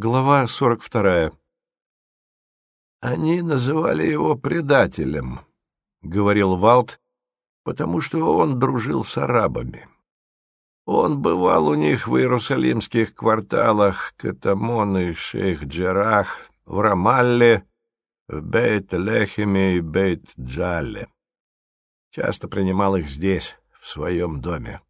Глава сорок вторая. «Они называли его предателем», — говорил Валт, потому что он дружил с арабами. Он бывал у них в иерусалимских кварталах Катамон и Шейх-Джерах, в Рамалле, в Бейт-Лехеме и Бейт-Джалле. Часто принимал их здесь, в своем доме.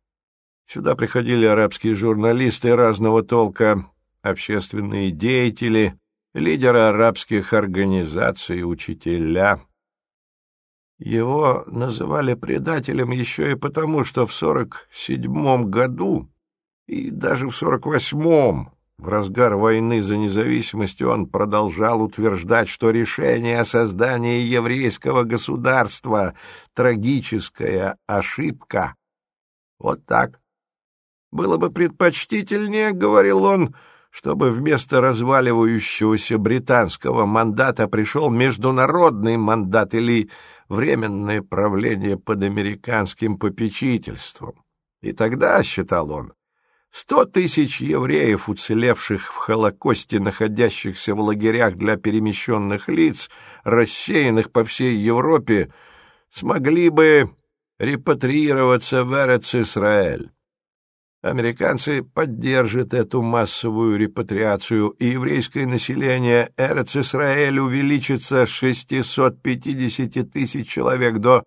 Сюда приходили арабские журналисты разного толка, общественные деятели, лидеры арабских организаций, учителя. Его называли предателем еще и потому, что в сорок седьмом году и даже в сорок восьмом, в разгар войны за независимость, он продолжал утверждать, что решение о создании еврейского государства — трагическая ошибка. Вот так. Было бы предпочтительнее, — говорил он, — чтобы вместо разваливающегося британского мандата пришел международный мандат или временное правление под американским попечительством. И тогда, считал он, сто тысяч евреев, уцелевших в Холокосте, находящихся в лагерях для перемещенных лиц, рассеянных по всей Европе, смогли бы репатриироваться в Эрец-Исраэль. Американцы поддержат эту массовую репатриацию, и еврейское население Эрец-Исраэль увеличится с 650 тысяч человек до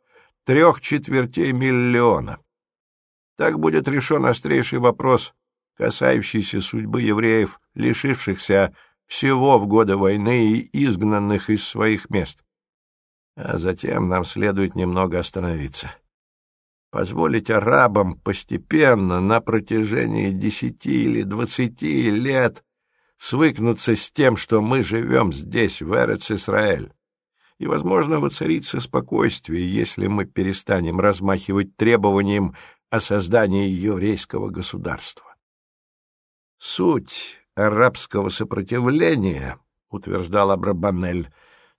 трех четвертей миллиона. Так будет решен острейший вопрос, касающийся судьбы евреев, лишившихся всего в годы войны и изгнанных из своих мест. А затем нам следует немного остановиться позволить арабам постепенно на протяжении десяти или двадцати лет свыкнуться с тем, что мы живем здесь, в Эрец-Исраэль. И, возможно, воцарится спокойствие, если мы перестанем размахивать требованием о создании еврейского государства. Суть арабского сопротивления, утверждал Абрабанель,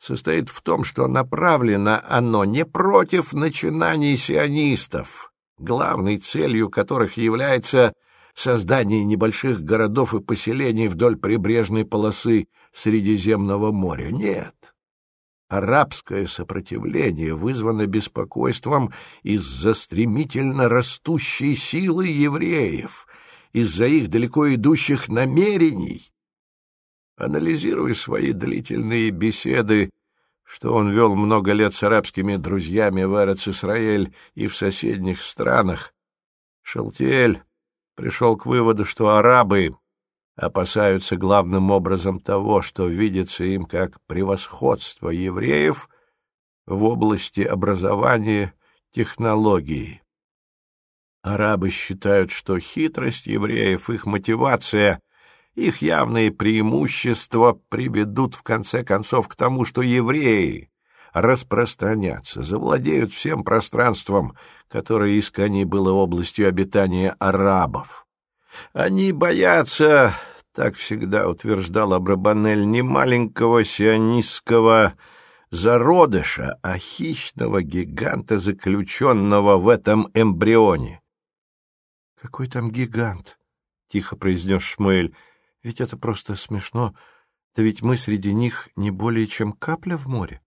состоит в том, что направлено оно не против начинаний сионистов, главной целью которых является создание небольших городов и поселений вдоль прибрежной полосы Средиземного моря. Нет. Арабское сопротивление вызвано беспокойством из-за стремительно растущей силы евреев, из-за их далеко идущих намерений, анализируя свои длительные беседы, что он вел много лет с арабскими друзьями в Эрец-Исраэль и в соседних странах, Шалтиэль пришел к выводу, что арабы опасаются главным образом того, что видится им как превосходство евреев в области образования технологии. Арабы считают, что хитрость евреев, их мотивация — их явные преимущества приведут в конце концов к тому, что евреи распространятся, завладеют всем пространством, которое искони было областью обитания арабов. Они боятся, так всегда утверждал Абрабанель, не маленького сионистского зародыша, а хищного гиганта, заключенного в этом эмбрионе. — Какой там гигант? — тихо произнес Шмуэль. Ведь это просто смешно. Да ведь мы среди них не более чем капля в море.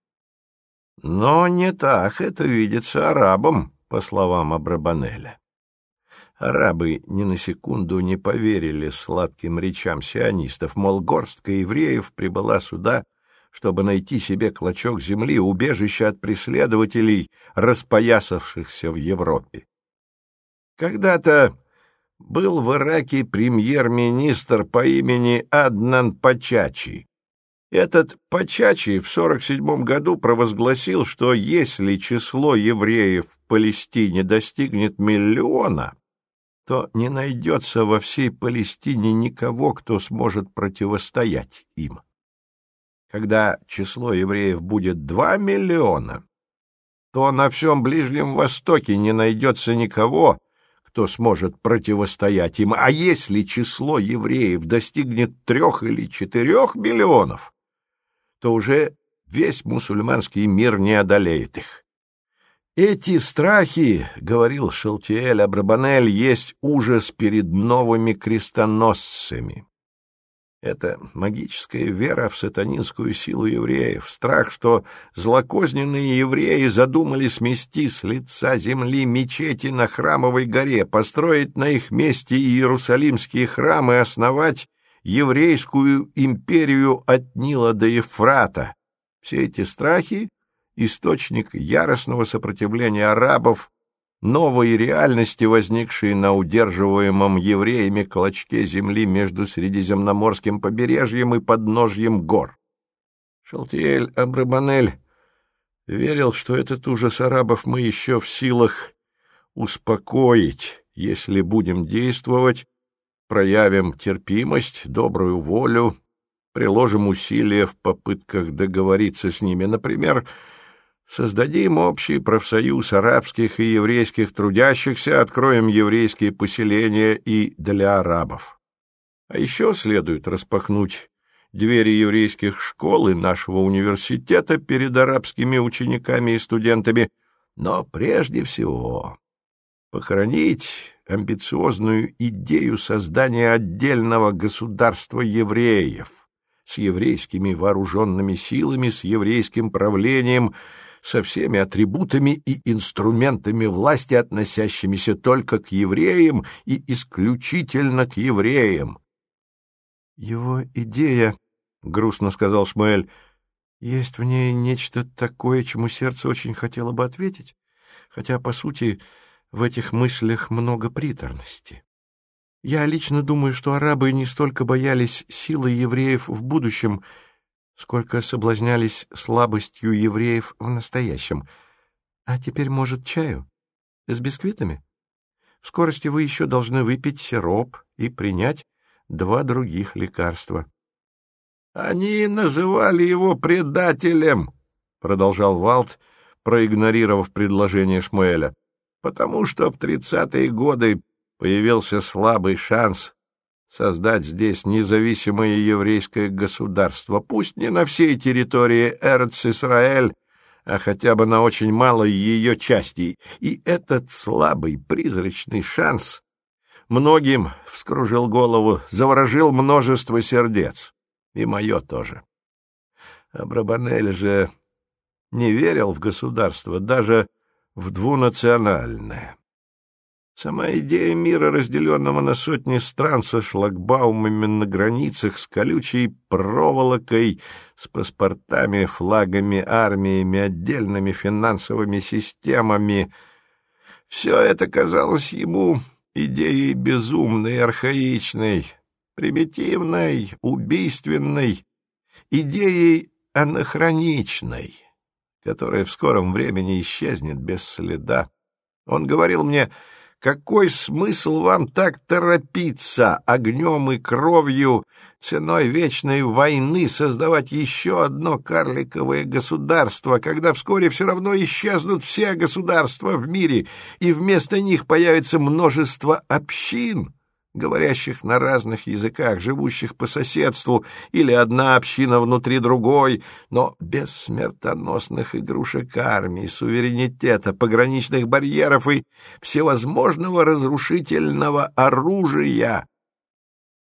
Но не так это видится арабам, по словам Абрабанеля. Арабы ни на секунду не поверили сладким речам сионистов, мол, горстка евреев прибыла сюда, чтобы найти себе клочок земли, убежище от преследователей, распоясавшихся в Европе. Когда-то был в Ираке премьер-министр по имени Аднан Пачачи. Этот Пачачи в 47 году провозгласил, что если число евреев в Палестине достигнет миллиона, то не найдется во всей Палестине никого, кто сможет противостоять им. Когда число евреев будет два миллиона, то на всем Ближнем Востоке не найдется никого, кто сможет противостоять им, а если число евреев достигнет трех или четырех миллионов, то уже весь мусульманский мир не одолеет их. Эти страхи, — говорил Шалтиэль Абрабанель, — есть ужас перед новыми крестоносцами. Это магическая вера в сатанинскую силу евреев, страх, что злокозненные евреи задумали смести с лица земли мечети на Храмовой горе, построить на их месте Иерусалимские храмы и основать еврейскую империю от Нила до Ефрата. Все эти страхи — источник яростного сопротивления арабов новой реальности, возникшей на удерживаемом евреями клочке земли между Средиземноморским побережьем и подножьем гор. Шалтиэль Абрабанель верил, что этот ужас арабов мы еще в силах успокоить, если будем действовать, проявим терпимость, добрую волю, приложим усилия в попытках договориться с ними, например, — Создадим общий профсоюз арабских и еврейских трудящихся, откроем еврейские поселения и для арабов. А еще следует распахнуть двери еврейских школ и нашего университета перед арабскими учениками и студентами, но прежде всего похоронить амбициозную идею создания отдельного государства евреев с еврейскими вооруженными силами, с еврейским правлением — со всеми атрибутами и инструментами власти, относящимися только к евреям и исключительно к евреям. — Его идея, — грустно сказал Шмуэль, — есть в ней нечто такое, чему сердце очень хотело бы ответить, хотя, по сути, в этих мыслях много приторности. Я лично думаю, что арабы не столько боялись силы евреев в будущем, сколько соблазнялись слабостью евреев в настоящем. А теперь, может, чаю? С бисквитами? В скорости вы еще должны выпить сироп и принять два других лекарства. — Они называли его предателем, — продолжал Валт, проигнорировав предложение Шмуэля, — потому что в тридцатые годы появился слабый шанс создать здесь независимое еврейское государство, пусть не на всей территории Эрц-Исраэль, а хотя бы на очень малой ее части. И этот слабый призрачный шанс многим вскружил голову, заворожил множество сердец. И мое тоже. Абрабанель же не верил в государство, даже в двунациональное. Сама идея мира, разделенного на сотни стран со шлагбаумами на границах, с колючей проволокой, с паспортами, флагами, армиями, отдельными финансовыми системами, все это казалось ему идеей безумной, архаичной, примитивной, убийственной, идеей анахроничной, которая в скором времени исчезнет без следа. Он говорил мне какой смысл вам так торопиться огнем и кровью, ценой вечной войны создавать еще одно карликовое государство, когда вскоре все равно исчезнут все государства в мире, и вместо них появится множество общин? Говорящих на разных языках, живущих по соседству, или одна община внутри другой, но без смертоносных игрушек армии, суверенитета, пограничных барьеров и всевозможного разрушительного оружия.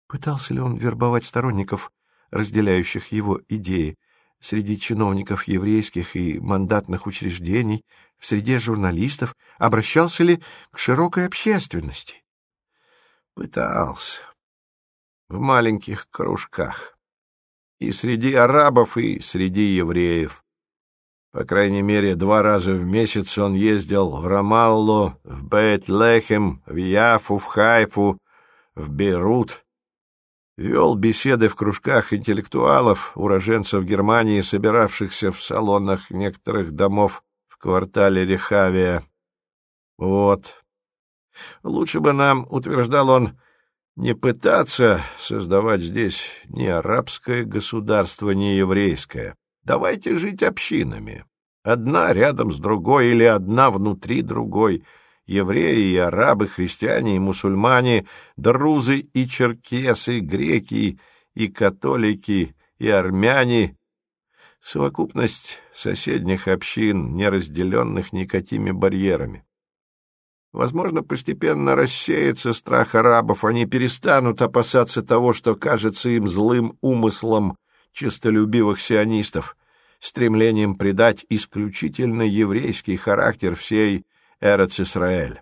Пытался ли он вербовать сторонников, разделяющих его идеи, среди чиновников еврейских и мандатных учреждений, в среде журналистов, обращался ли к широкой общественности? Пытался. В маленьких кружках. И среди арабов, и среди евреев. По крайней мере, два раза в месяц он ездил в Рамаллу, в Бейт-Лехем, в Яфу, в Хайфу, в Бейрут. Вел беседы в кружках интеллектуалов, уроженцев Германии, собиравшихся в салонах некоторых домов в квартале Рехавия. Вот, Лучше бы нам, утверждал он, не пытаться создавать здесь ни арабское государство, ни еврейское. Давайте жить общинами. Одна рядом с другой или одна внутри другой. Евреи и арабы, христиане и мусульмане, друзы и черкесы, греки и католики и армяне. Совокупность соседних общин, не разделенных никакими барьерами. Возможно, постепенно рассеется страх арабов, они перестанут опасаться того, что кажется им злым умыслом честолюбивых сионистов, стремлением придать исключительно еврейский характер всей Эрец-Исраэль.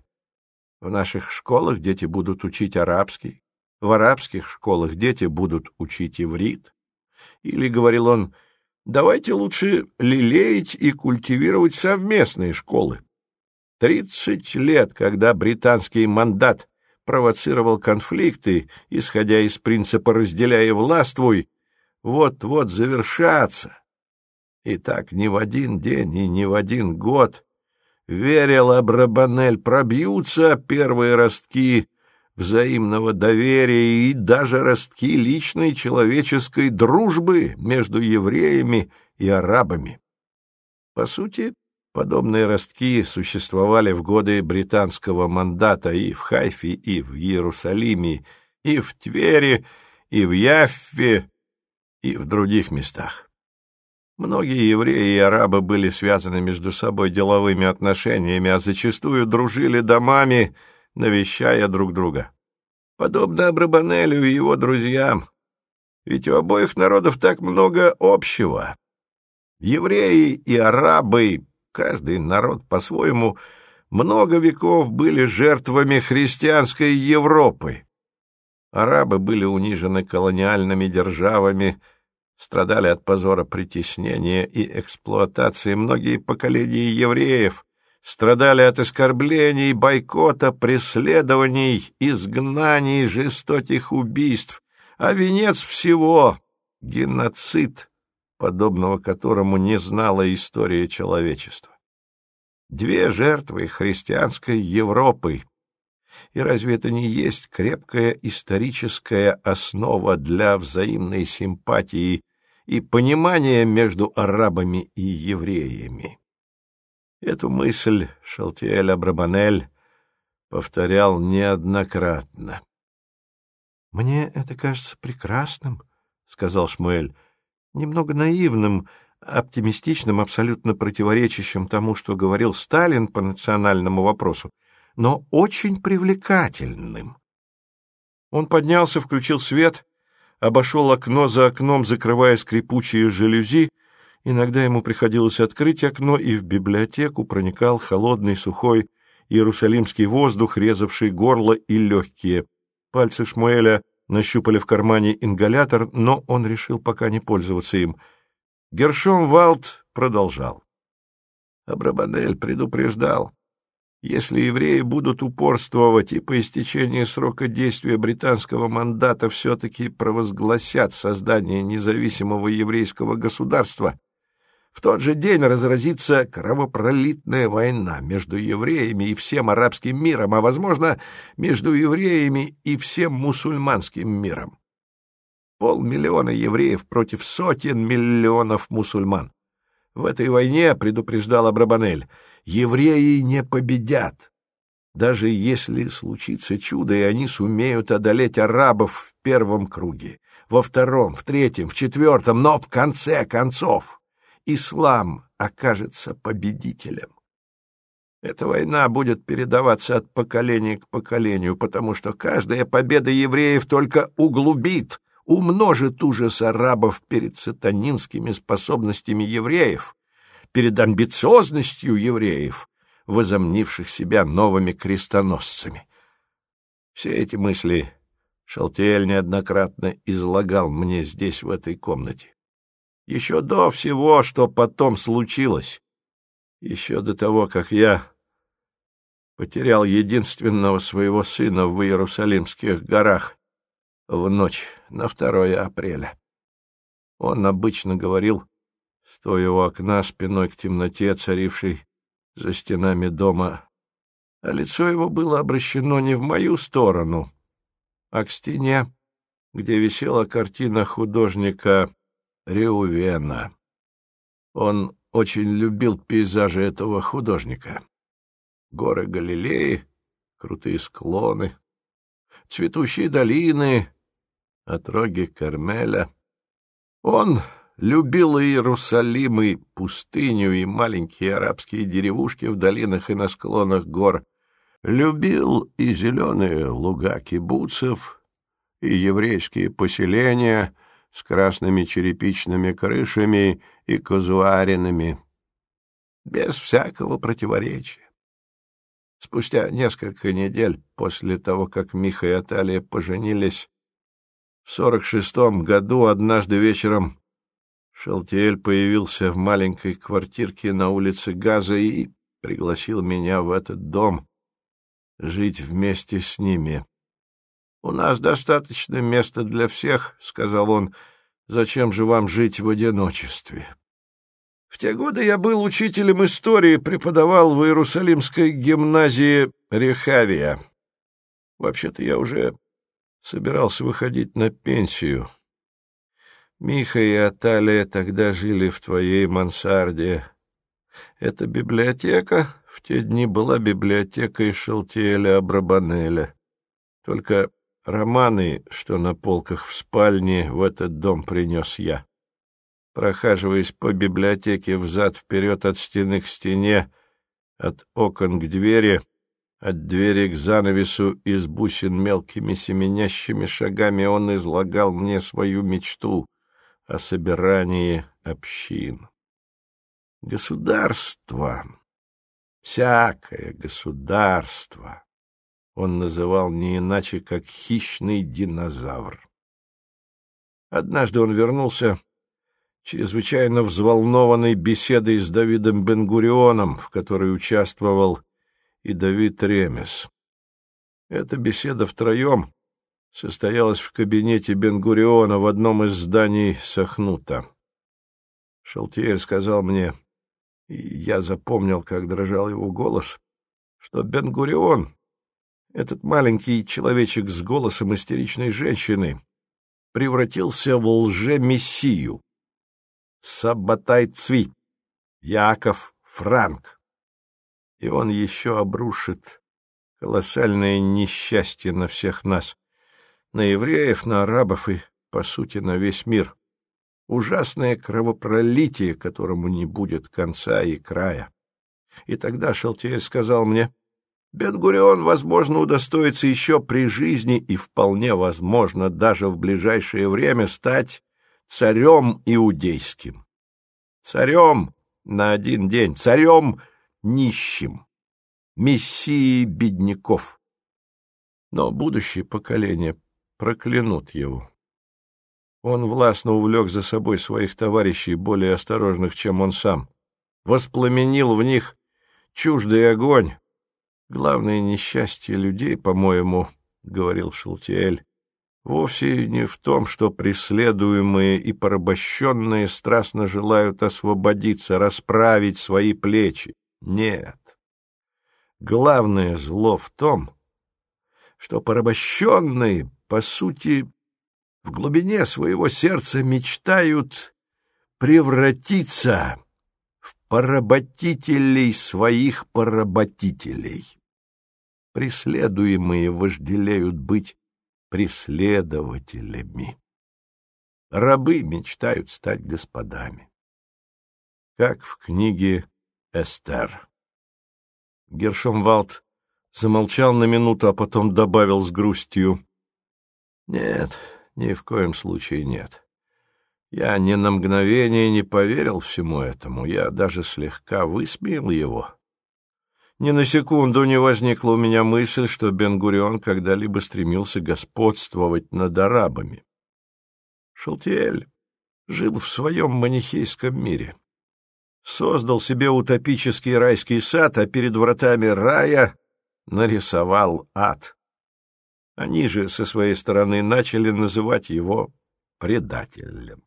В наших школах дети будут учить арабский, в арабских школах дети будут учить иврит. Или, говорил он, давайте лучше лелеять и культивировать совместные школы. Тридцать лет, когда британский мандат провоцировал конфликты, исходя из принципа «разделяй и властвуй», вот-вот завершаться. И так ни в один день и ни в один год верил Абрабанель, пробьются первые ростки взаимного доверия и даже ростки личной человеческой дружбы между евреями и арабами. По сути, подобные ростки существовали в годы британского мандата и в Хайфе, и в Иерусалиме, и в Твери, и в Яффе, и в других местах. Многие евреи и арабы были связаны между собой деловыми отношениями, а зачастую дружили домами, навещая друг друга. Подобно Абрабанелю и его друзьям. Ведь у обоих народов так много общего. Евреи и арабы, каждый народ по-своему, много веков были жертвами христианской Европы. Арабы были унижены колониальными державами, страдали от позора притеснения и эксплуатации многие поколения евреев, страдали от оскорблений, бойкота, преследований, изгнаний, жестоких убийств, а венец всего — геноцид, подобного которому не знала история человечества. Две жертвы христианской Европы. И разве это не есть крепкая историческая основа для взаимной симпатии и понимания между арабами и евреями? Эту мысль Шалтиэль Абрабанель повторял неоднократно. — Мне это кажется прекрасным, — сказал Шмуэль, — немного наивным, оптимистичным, абсолютно противоречащим тому, что говорил Сталин по национальному вопросу, но очень привлекательным. Он поднялся, включил свет, обошел окно за окном, закрывая скрипучие жалюзи, Иногда ему приходилось открыть окно, и в библиотеку проникал холодный, сухой иерусалимский воздух, резавший горло и легкие. Пальцы Шмуэля нащупали в кармане ингалятор, но он решил пока не пользоваться им. Гершом Валд продолжал. Абрабанель предупреждал. Если евреи будут упорствовать и по истечении срока действия британского мандата все-таки провозгласят создание независимого еврейского государства, в тот же день разразится кровопролитная война между евреями и всем арабским миром, а, возможно, между евреями и всем мусульманским миром. Полмиллиона евреев против сотен миллионов мусульман. В этой войне, предупреждал Абрабанель, евреи не победят. Даже если случится чудо, и они сумеют одолеть арабов в первом круге, во втором, в третьем, в четвертом, но в конце концов ислам окажется победителем. Эта война будет передаваться от поколения к поколению, потому что каждая победа евреев только углубит, умножит ужас арабов перед сатанинскими способностями евреев, перед амбициозностью евреев, возомнивших себя новыми крестоносцами. Все эти мысли Шалтиэль неоднократно излагал мне здесь, в этой комнате еще до всего, что потом случилось, еще до того, как я потерял единственного своего сына в Иерусалимских горах в ночь на 2 апреля. Он обычно говорил, стоя у окна спиной к темноте, царившей за стенами дома, а лицо его было обращено не в мою сторону, а к стене, где висела картина художника Реувена. Он очень любил пейзажи этого художника. Горы Галилеи, крутые склоны, цветущие долины, отроги Кармеля. Он любил Иерусалим и пустыню, и маленькие арабские деревушки в долинах и на склонах гор, Любил и зеленые луга кибуцев, и еврейские поселения с красными черепичными крышами и казуаринами, без всякого противоречия. Спустя несколько недель после того, как Миха и Аталия поженились, в сорок шестом году однажды вечером Шалтиэль появился в маленькой квартирке на улице Газа и пригласил меня в этот дом жить вместе с ними. «У нас достаточно места для всех», — сказал он, — «зачем же вам жить в одиночестве?» В те годы я был учителем истории, преподавал в Иерусалимской гимназии Рехавия. Вообще-то я уже собирался выходить на пенсию. Миха и Аталия тогда жили в твоей мансарде. Эта библиотека в те дни была библиотекой Шалтиэля Абрабанеля. Только романы, что на полках в спальне, в этот дом принес я прохаживаясь по библиотеке взад-вперед от стены к стене, от окон к двери, от двери к занавесу из бусин мелкими семенящими шагами он излагал мне свою мечту о собирании общин. Государство, всякое государство, он называл не иначе, как хищный динозавр. Однажды он вернулся чрезвычайно взволнованной беседой с Давидом Бенгурионом, в которой участвовал и Давид Ремес. Эта беседа втроем состоялась в кабинете Бенгуриона в одном из зданий Сахнута. Шалтиэль сказал мне, и я запомнил, как дрожал его голос, что Бенгурион, этот маленький человечек с голосом истеричной женщины, превратился в лже-мессию. Сабатай Цви, Яков Франк. И он еще обрушит колоссальное несчастье на всех нас, на евреев, на арабов и, по сути, на весь мир. Ужасное кровопролитие, которому не будет конца и края. И тогда Шалтиэль сказал мне, Бен-Гурион, возможно, удостоится еще при жизни и вполне возможно даже в ближайшее время стать царем иудейским. Царем на один день, царем нищим, мессией бедняков. Но будущее поколение проклянут его. Он властно увлек за собой своих товарищей, более осторожных, чем он сам, воспламенил в них чуждый огонь. Главное несчастье людей, по-моему, — говорил Шелтиэль, вовсе не в том, что преследуемые и порабощенные страстно желают освободиться, расправить свои плечи. Нет. Главное зло в том, что порабощенные, по сути, в глубине своего сердца мечтают превратиться в поработителей своих поработителей. Преследуемые вожделеют быть преследователями. Рабы мечтают стать господами. Как в книге «Эстер». Гершомвалд замолчал на минуту, а потом добавил с грустью. «Нет, ни в коем случае нет. Я ни на мгновение не поверил всему этому, я даже слегка высмеял его. Ни на секунду не возникла у меня мысль, что Бен-Гурион когда-либо стремился господствовать над арабами. Шалтиэль жил в своем манихейском мире. Создал себе утопический райский сад, а перед вратами рая нарисовал ад. Они же со своей стороны начали называть его предателем.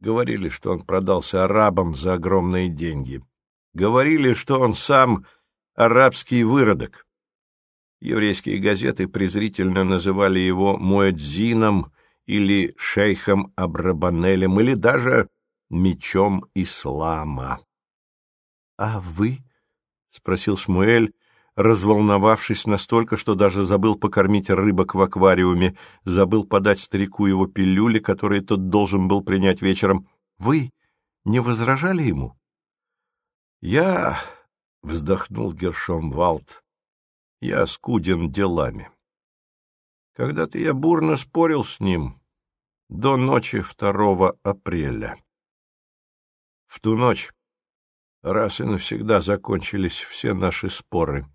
Говорили, что он продался арабам за огромные деньги. Говорили, что он сам арабский выродок. Еврейские газеты презрительно называли его Муэдзином или шейхом Абрабанелем, или даже мечом ислама. — А вы? — спросил Шмуэль, разволновавшись настолько, что даже забыл покормить рыбок в аквариуме, забыл подать старику его пилюли, которые тот должен был принять вечером. — Вы не возражали ему? — Я, — вздохнул Гершом Валт, я скуден делами. Когда-то я бурно спорил с ним до ночи 2 апреля. В ту ночь раз и навсегда закончились все наши споры.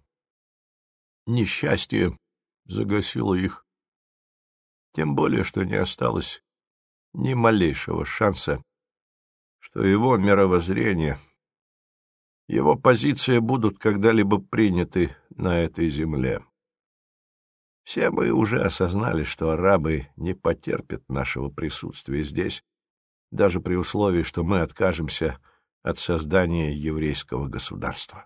Несчастье загасило их, тем более, что не осталось ни малейшего шанса, что его мировоззрение, его позиция будут когда-либо приняты на этой земле. Все мы уже осознали, что арабы не потерпят нашего присутствия здесь, даже при условии, что мы откажемся от создания еврейского государства.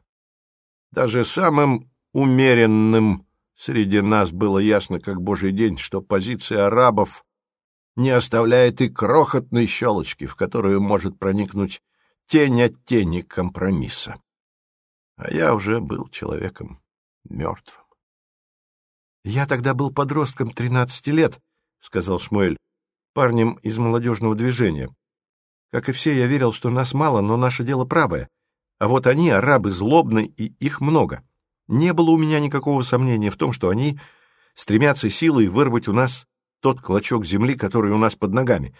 Даже самым умеренным среди нас было ясно, как божий день, что позиция арабов не оставляет и крохотной щелочки, в которую может проникнуть тень от тени компромисса. А я уже был человеком мертвым. — Я тогда был подростком тринадцати лет, — сказал Шмуэль, — парнем из молодежного движения. Как и все, я верил, что нас мало, но наше дело правое. А вот они, арабы, злобны, и их много. Не было у меня никакого сомнения в том, что они стремятся силой вырвать у нас тот клочок земли, который у нас под ногами.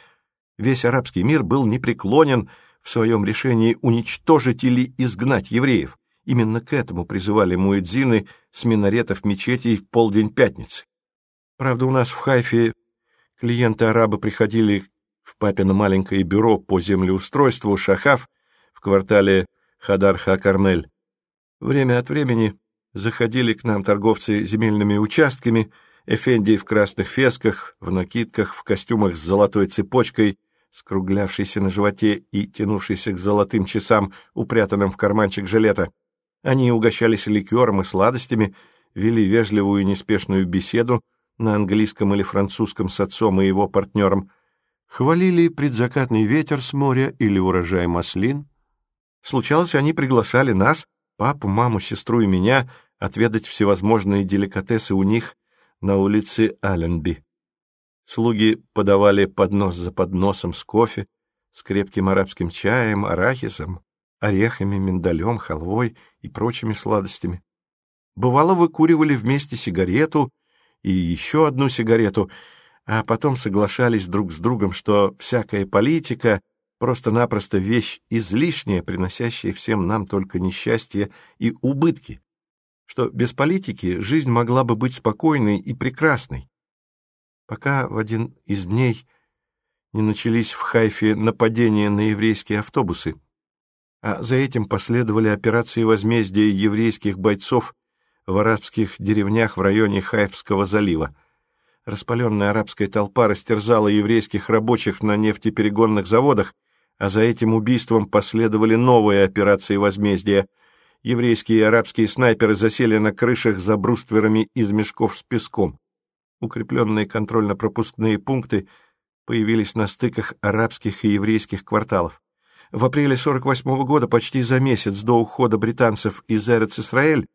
Весь арабский мир был непреклонен в своем решении уничтожить или изгнать евреев. Именно к этому призывали муэдзины с минаретов мечетей в полдень пятницы. Правда, у нас в Хайфе клиенты-арабы приходили в папино маленькое бюро по землеустройству «Шахав» в квартале Хадар-Ха-Кармель. Время от времени заходили к нам торговцы земельными участками, эфенди в красных фесках, в накидках, в костюмах с золотой цепочкой, скруглявшейся на животе и тянувшейся к золотым часам, упрятанным в карманчик жилета. Они угощались ликером и сладостями, вели вежливую и неспешную беседу на английском или французском с отцом и его партнером — Хвалили предзакатный ветер с моря или урожай маслин. Случалось, они приглашали нас, папу, маму, сестру и меня, отведать всевозможные деликатесы у них на улице Алленби. Слуги подавали поднос за подносом с кофе, с крепким арабским чаем, арахисом, орехами, миндалем, халвой и прочими сладостями. Бывало, выкуривали вместе сигарету и еще одну сигарету — а потом соглашались друг с другом, что всякая политика — просто-напросто вещь излишняя, приносящая всем нам только несчастье и убытки, что без политики жизнь могла бы быть спокойной и прекрасной. Пока в один из дней не начались в Хайфе нападения на еврейские автобусы, а за этим последовали операции возмездия еврейских бойцов в арабских деревнях в районе Хайфского залива. Распаленная арабская толпа растерзала еврейских рабочих на нефтеперегонных заводах, а за этим убийством последовали новые операции возмездия. Еврейские и арабские снайперы засели на крышах за брустверами из мешков с песком. Укрепленные контрольно-пропускные пункты появились на стыках арабских и еврейских кварталов. В апреле 48 -го года, почти за месяц до ухода британцев из Эрец-Исраэль,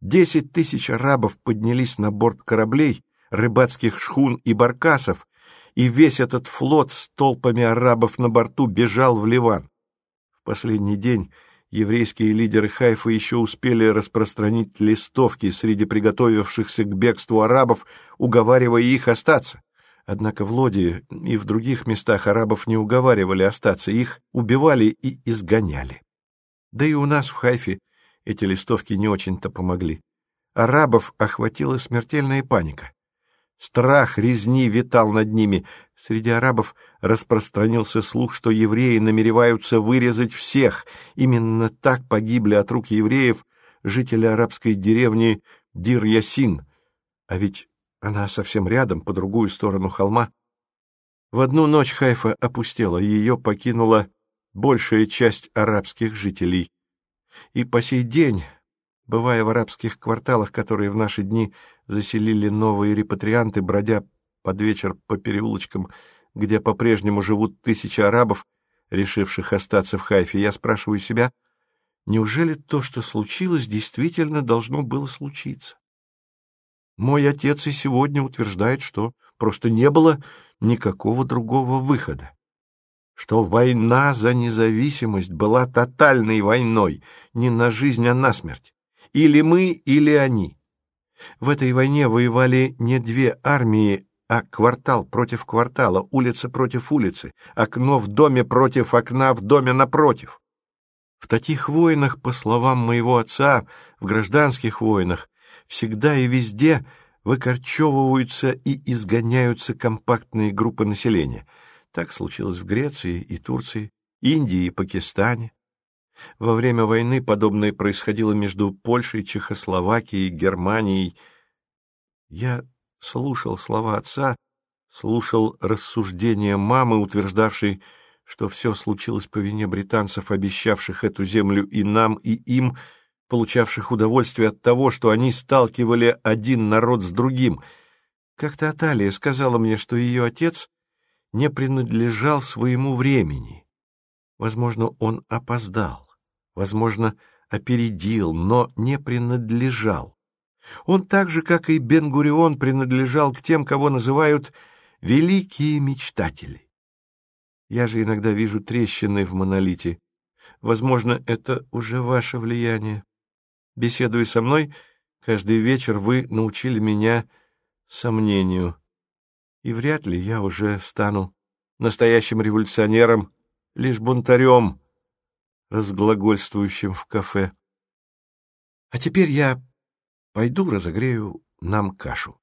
10 тысяч арабов поднялись на борт кораблей рыбацких шхун и баркасов, и весь этот флот с толпами арабов на борту бежал в Ливан. В последний день еврейские лидеры Хайфа еще успели распространить листовки среди приготовившихся к бегству арабов, уговаривая их остаться. Однако в Лоде и в других местах арабов не уговаривали остаться, их убивали и изгоняли. Да и у нас в Хайфе эти листовки не очень-то помогли. Арабов охватила смертельная паника. Страх резни витал над ними. Среди арабов распространился слух, что евреи намереваются вырезать всех. Именно так погибли от рук евреев жители арабской деревни Дир-Ясин. А ведь она совсем рядом, по другую сторону холма. В одну ночь Хайфа опустела, ее покинула большая часть арабских жителей. И по сей день, бывая в арабских кварталах, которые в наши дни заселили новые репатрианты, бродя под вечер по переулочкам, где по-прежнему живут тысячи арабов, решивших остаться в Хайфе, я спрашиваю себя, неужели то, что случилось, действительно должно было случиться? Мой отец и сегодня утверждает, что просто не было никакого другого выхода, что война за независимость была тотальной войной, не на жизнь, а на смерть. Или мы, или они. В этой войне воевали не две армии, а квартал против квартала, улица против улицы, окно в доме против окна в доме напротив. В таких войнах, по словам моего отца, в гражданских войнах, всегда и везде выкорчевываются и изгоняются компактные группы населения. Так случилось в Греции и Турции, Индии и Пакистане. Во время войны подобное происходило между Польшей, Чехословакией, Германией. Я слушал слова отца, слушал рассуждения мамы, утверждавшей, что все случилось по вине британцев, обещавших эту землю и нам, и им, получавших удовольствие от того, что они сталкивали один народ с другим. Как-то Аталия сказала мне, что ее отец не принадлежал своему времени. Возможно, он опоздал, возможно, опередил, но не принадлежал. Он так же, как и Бен-Гурион, принадлежал к тем, кого называют «великие мечтатели». Я же иногда вижу трещины в монолите. Возможно, это уже ваше влияние. Беседуя со мной, каждый вечер вы научили меня сомнению. И вряд ли я уже стану настоящим революционером, лишь бунтарем, разглагольствующим в кафе. А теперь я пойду разогрею нам кашу.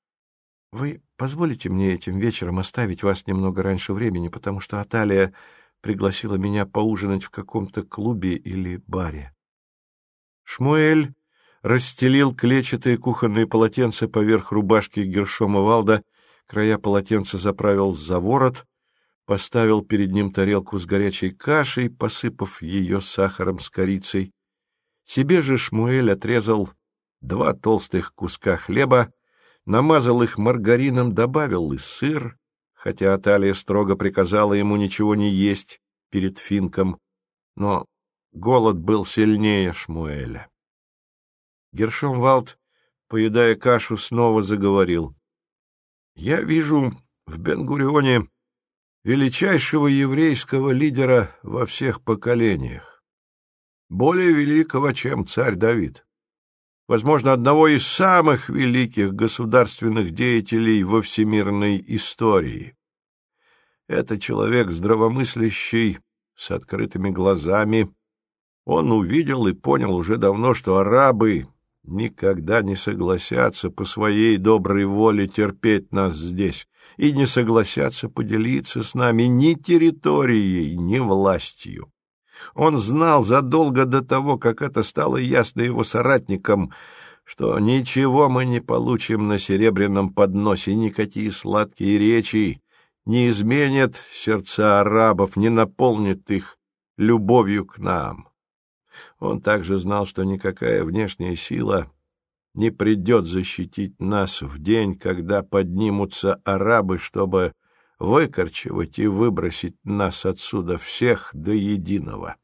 Вы позволите мне этим вечером оставить вас немного раньше времени, потому что Аталия пригласила меня поужинать в каком-то клубе или баре. Шмуэль расстелил клетчатые кухонные полотенца поверх рубашки Гершома Валда, края полотенца заправил за ворот, поставил перед ним тарелку с горячей кашей, посыпав ее сахаром с корицей. Себе же Шмуэль отрезал два толстых куска хлеба, намазал их маргарином, добавил и сыр, хотя Аталия строго приказала ему ничего не есть перед финком, но голод был сильнее Шмуэля. Гершом Валд, поедая кашу, снова заговорил. — Я вижу в Бенгурионе величайшего еврейского лидера во всех поколениях, более великого, чем царь Давид возможно, одного из самых великих государственных деятелей во всемирной истории. Это человек здравомыслящий, с открытыми глазами. Он увидел и понял уже давно, что арабы никогда не согласятся по своей доброй воле терпеть нас здесь и не согласятся поделиться с нами ни территорией, ни властью. Он знал задолго до того, как это стало ясно его соратникам, что ничего мы не получим на серебряном подносе, никакие сладкие речи не изменят сердца арабов, не наполнят их любовью к нам. Он также знал, что никакая внешняя сила не придет защитить нас в день, когда поднимутся арабы, чтобы выкорчевать и выбросить нас отсюда всех до единого.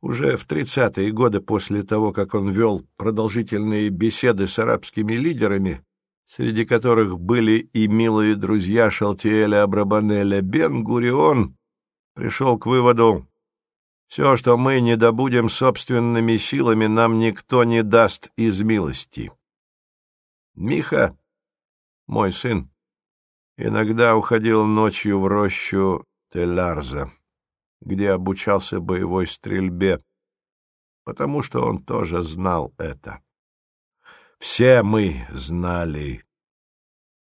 Уже в тридцатые годы после того, как он вел продолжительные беседы с арабскими лидерами, среди которых были и милые друзья Шалтиэля Абрабанеля, Бен-Гурион пришел к выводу, все, что мы не добудем собственными силами, нам никто не даст из милости. Миха, мой сын, Иногда уходил ночью в рощу Телярза, где обучался боевой стрельбе, потому что он тоже знал это. Все мы знали.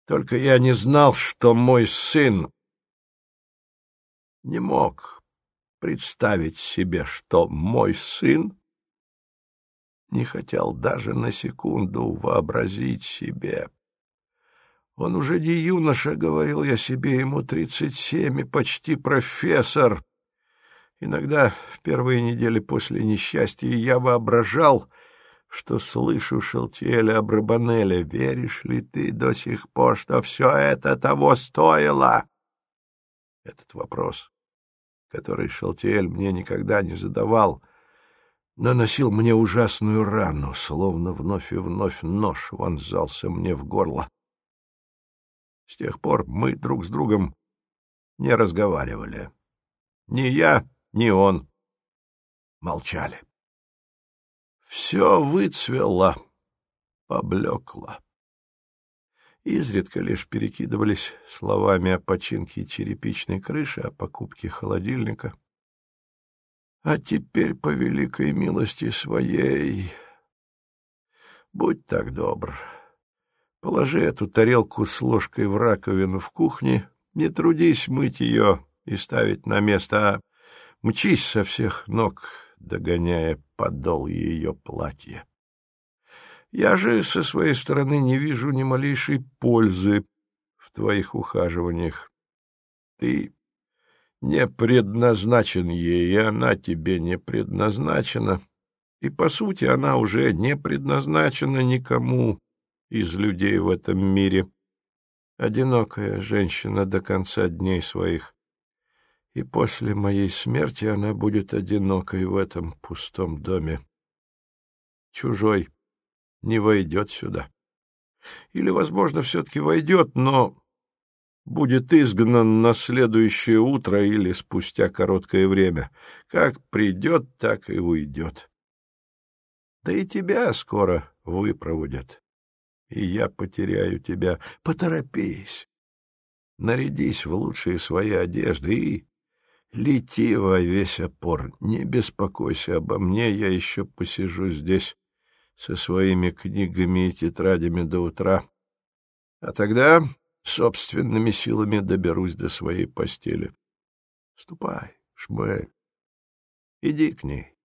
Только я не знал, что мой сын не мог представить себе, что мой сын не хотел даже на секунду вообразить себе, он уже не юноша, — говорил я себе, — ему тридцать семь и почти профессор. Иногда в первые недели после несчастья я воображал, что слышу Шелтиэля Абрабанеля. Веришь ли ты до сих пор, что все это того стоило? Этот вопрос, который Шелтиэль мне никогда не задавал, наносил мне ужасную рану, словно вновь и вновь нож вонзался мне в горло. С тех пор мы друг с другом не разговаривали. Ни я, ни он. Молчали. Все выцвело, поблекла. Изредка лишь перекидывались словами о починке черепичной крыши, о покупке холодильника. А теперь, по великой милости своей, будь так добр, положи эту тарелку с ложкой в раковину в кухне, не трудись мыть ее и ставить на место, а мчись со всех ног, догоняя подол ее платья. Я же со своей стороны не вижу ни малейшей пользы в твоих ухаживаниях. Ты не предназначен ей, и она тебе не предназначена. И, по сути, она уже не предназначена никому из людей в этом мире. Одинокая женщина до конца дней своих. И после моей смерти она будет одинокой в этом пустом доме. Чужой не войдет сюда. Или, возможно, все-таки войдет, но будет изгнан на следующее утро или спустя короткое время. Как придет, так и уйдет. Да и тебя скоро выпроводят, и я потеряю тебя. Поторопись, нарядись в лучшие свои одежды и лети во весь опор. Не беспокойся обо мне, я еще посижу здесь со своими книгами и тетрадями до утра, а тогда собственными силами доберусь до своей постели. Ступай, Шмуэль, иди к ней.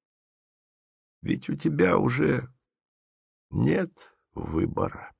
Ведь у тебя уже нет выбора.